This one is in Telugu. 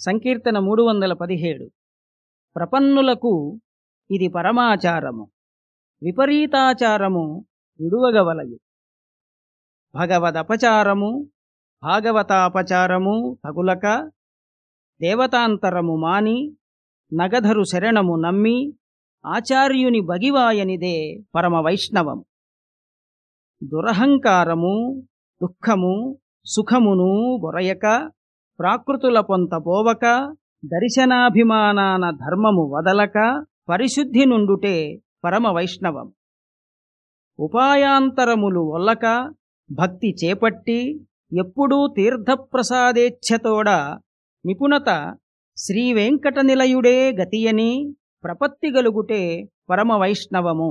సంకీర్తన మూడు వందల పదిహేడు. ప్రపన్నులకు ఇది పరమాచారము. విపరీతాచారము విడువగవలయు భగవదపచారము భాగవతాపచారము తగులక దేవతాంతరము మాని నగధరు శరణము నమ్మి ఆచార్యుని బగివాయనిదే పరమవైష్ణవము దురహంకారము దుఃఖము సుఖమును బొరయక ప్రాకృతుల పొంత పోవక దర్శనాభిమానాన ధర్మము వదలక పరిశుద్ధి నుండుటే పరమ వైష్ణవం. ఉపాయాంతరములు ఒల్లక భక్తి చేపట్టి ఎప్పుడూ తీర్థప్రసాదేచ్ఛతోడ నిపుణత శ్రీవేంకట నిలయుడే గతియని ప్రపత్తిగలుగుటే పరమవైష్ణవము